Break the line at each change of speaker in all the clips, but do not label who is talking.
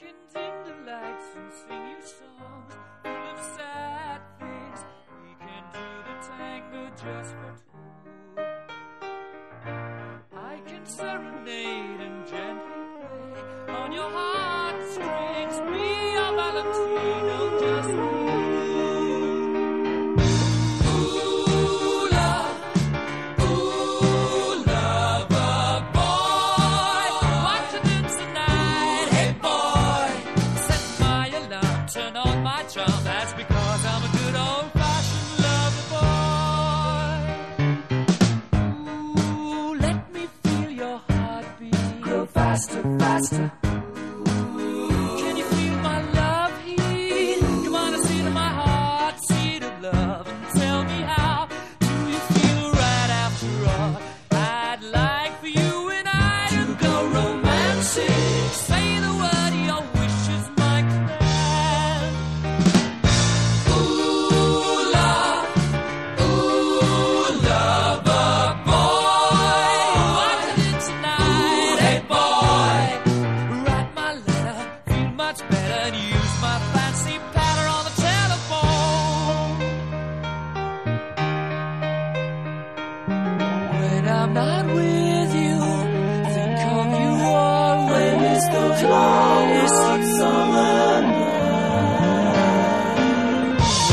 can dim the lights and sing you songs full of sad things. We can do the tango just for two. I can serenade my charm. That's because I'm a good old-fashioned lover boy. Ooh, let me feel your heartbeat grow faster, faster. I'm not with you, think of you always. The closest summer night.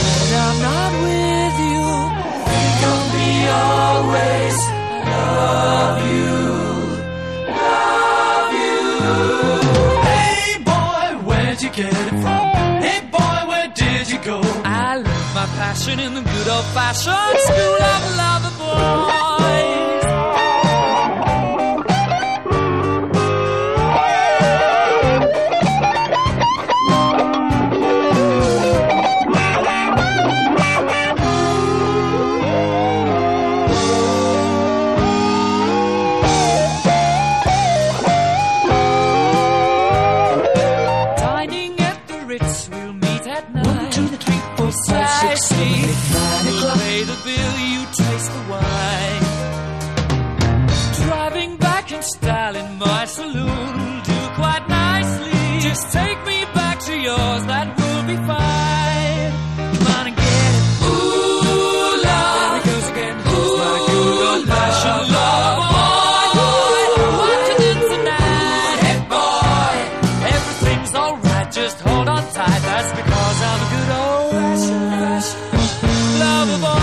When I'm not with you, think of me always. Love you, love you.
Hey boy, where'd you get it from? Hey boy, where did you go?
I learned my passion in the good old fashioned school of lover boys. At nine. One, two, three, four, five, six, seven, eight, nine We'll pay the bill, you taste the wine. above all.